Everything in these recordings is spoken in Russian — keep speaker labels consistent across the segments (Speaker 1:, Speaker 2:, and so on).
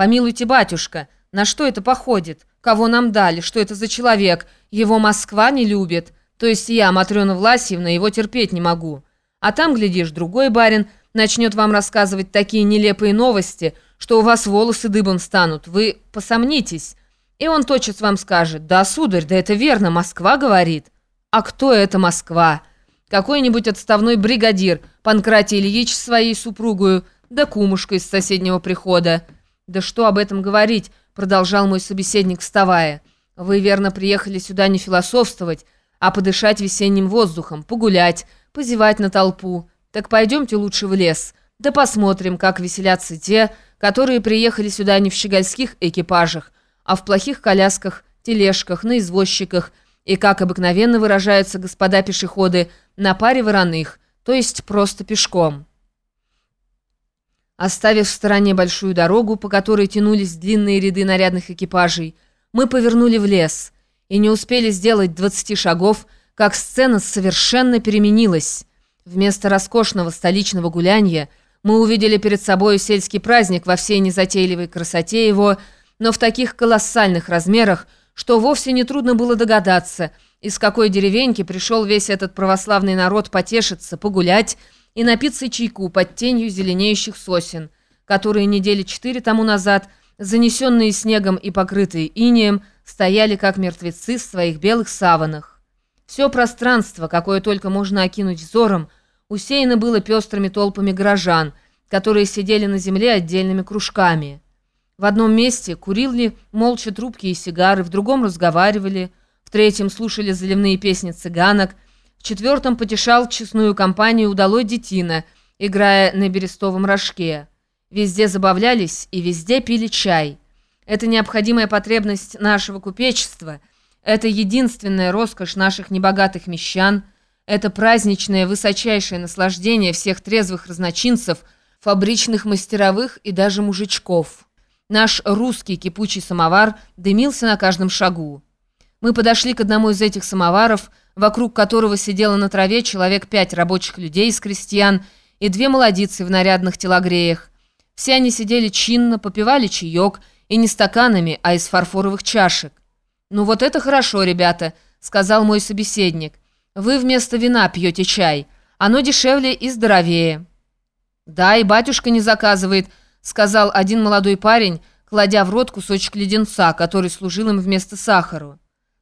Speaker 1: «Помилуйте, батюшка, на что это походит? Кого нам дали? Что это за человек? Его Москва не любит. То есть я, Матрена Власьевна, его терпеть не могу. А там, глядишь, другой барин начнет вам рассказывать такие нелепые новости, что у вас волосы дыбом станут. Вы посомнитесь. И он тотчас вам скажет, да, сударь, да это верно, Москва говорит. А кто это Москва? Какой-нибудь отставной бригадир, Панкратий Ильич своей супругою, да кумушка из соседнего прихода. Да что об этом говорить, продолжал мой собеседник, вставая. Вы, верно, приехали сюда не философствовать, а подышать весенним воздухом, погулять, позевать на толпу. Так пойдемте лучше в лес, да посмотрим, как веселятся те, которые приехали сюда не в щегольских экипажах, а в плохих колясках, тележках, на извозчиках, и, как обыкновенно выражаются господа пешеходы, на паре вороных, то есть просто пешком. Оставив в стороне большую дорогу, по которой тянулись длинные ряды нарядных экипажей, мы повернули в лес и не успели сделать 20 шагов, как сцена совершенно переменилась. Вместо роскошного столичного гуляния мы увидели перед собой сельский праздник во всей незатейливой красоте его – но в таких колоссальных размерах, что вовсе нетрудно было догадаться, из какой деревеньки пришел весь этот православный народ потешиться, погулять и напиться чайку под тенью зеленеющих сосен, которые недели четыре тому назад, занесенные снегом и покрытые инеем, стояли как мертвецы в своих белых саванах. Все пространство, какое только можно окинуть взором, усеяно было пестрыми толпами горожан, которые сидели на земле отдельными кружками. В одном месте курили молча трубки и сигары, в другом разговаривали, в третьем слушали заливные песни цыганок, в четвертом потешал честную компанию удалой детина, играя на берестовом рожке. Везде забавлялись и везде пили чай. Это необходимая потребность нашего купечества, это единственная роскошь наших небогатых мещан, это праздничное высочайшее наслаждение всех трезвых разночинцев, фабричных мастеровых и даже мужичков». Наш русский кипучий самовар дымился на каждом шагу. Мы подошли к одному из этих самоваров, вокруг которого сидело на траве человек пять рабочих людей из крестьян и две молодицы в нарядных телогреях. Все они сидели чинно, попивали чаек, и не стаканами, а из фарфоровых чашек. «Ну вот это хорошо, ребята», — сказал мой собеседник. «Вы вместо вина пьете чай. Оно дешевле и здоровее». «Да, и батюшка не заказывает», — сказал один молодой парень, кладя в рот кусочек леденца, который служил им вместо сахара.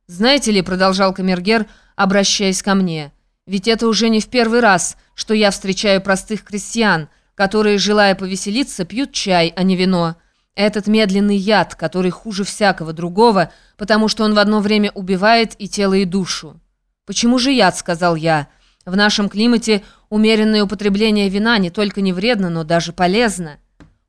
Speaker 1: «Знаете ли», — продолжал камергер, обращаясь ко мне, «ведь это уже не в первый раз, что я встречаю простых крестьян, которые, желая повеселиться, пьют чай, а не вино. Этот медленный яд, который хуже всякого другого, потому что он в одно время убивает и тело, и душу». «Почему же яд?» — сказал я. «В нашем климате умеренное употребление вина не только не вредно, но даже полезно».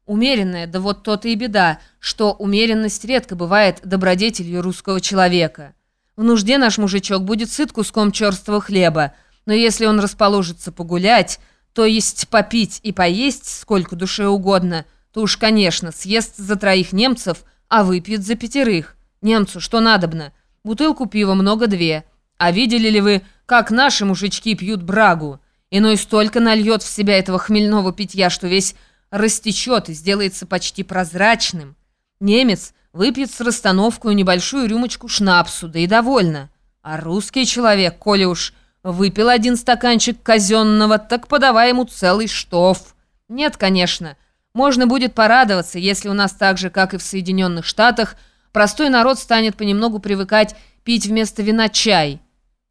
Speaker 1: Умеренная, да вот то-то и беда, что умеренность редко бывает добродетелью русского человека. В нужде наш мужичок будет сыт куском черствого хлеба, но если он расположится погулять, то есть попить и поесть сколько душе угодно, то уж, конечно, съест за троих немцев, а выпьет за пятерых. Немцу что надобно? Бутылку пива много-две. А видели ли вы, как наши мужички пьют брагу? Иной столько нальет в себя этого хмельного питья, что весь растечет и сделается почти прозрачным. Немец выпьет с расстановкой небольшую рюмочку шнапсу, да и довольно. А русский человек, коли уж выпил один стаканчик казенного, так подавай ему целый штоф. Нет, конечно, можно будет порадоваться, если у нас так же, как и в Соединенных Штатах, простой народ станет понемногу привыкать пить вместо вина чай.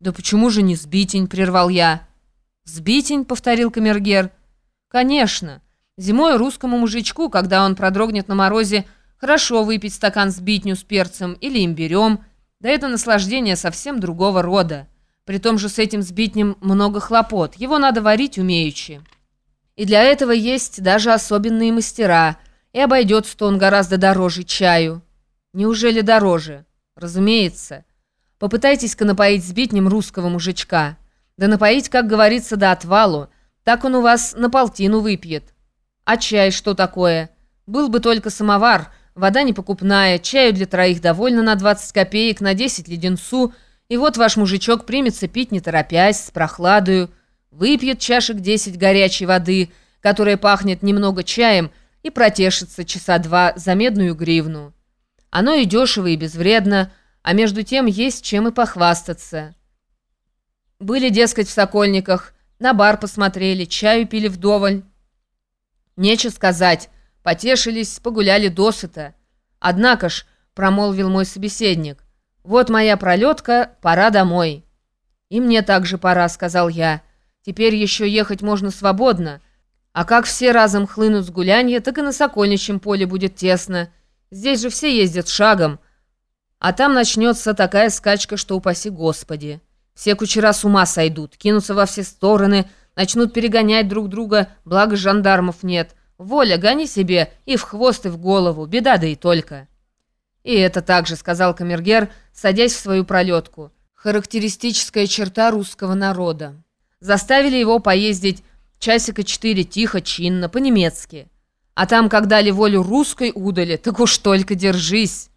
Speaker 1: «Да почему же не сбитень?» — прервал я. «Сбитень?» — повторил камергер. «Конечно». Зимой русскому мужичку, когда он продрогнет на морозе, хорошо выпить стакан сбитню с перцем или имбирем, да это наслаждение совсем другого рода. При том же с этим сбитнем много хлопот, его надо варить умеючи. И для этого есть даже особенные мастера, и обойдется-то он гораздо дороже чаю. Неужели дороже? Разумеется. Попытайтесь-ка напоить сбитнем русского мужичка. Да напоить, как говорится, до отвалу, так он у вас на полтину выпьет. А чай что такое? Был бы только самовар, вода непокупная, чаю для троих довольно на 20 копеек, на 10 леденцу, и вот ваш мужичок примется пить не торопясь, с прохладою, выпьет чашек 10 горячей воды, которая пахнет немного чаем, и протешиться часа два за медную гривну. Оно и дешево, и безвредно, а между тем есть чем и похвастаться. Были, дескать, в Сокольниках, на бар посмотрели, чаю пили вдоволь. Нечего сказать, потешились, погуляли досыта. Однако ж, промолвил мой собеседник, вот моя пролетка, пора домой. И мне также пора, сказал я. Теперь еще ехать можно свободно. А как все разом хлынут с гулянья, так и на Сокольничьем поле будет тесно. Здесь же все ездят шагом. А там начнется такая скачка, что упаси Господи. Все кучера с ума сойдут, кинутся во все стороны, начнут перегонять друг друга, благо жандармов нет. Воля, гони себе и в хвост, и в голову, беда да и только. И это также, сказал Камергер, садясь в свою пролетку. Характеристическая черта русского народа. Заставили его поездить часика четыре тихо, чинно, по-немецки. А там, как дали волю русской удали, так уж только держись.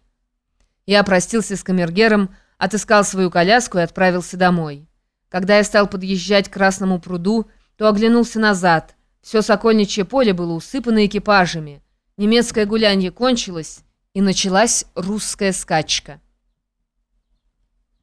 Speaker 1: Я простился с камергером, отыскал свою коляску и отправился домой. Когда я стал подъезжать к Красному пруду, то оглянулся назад. Все Сокольничье поле было усыпано экипажами. Немецкое гулянье кончилось, и началась русская скачка.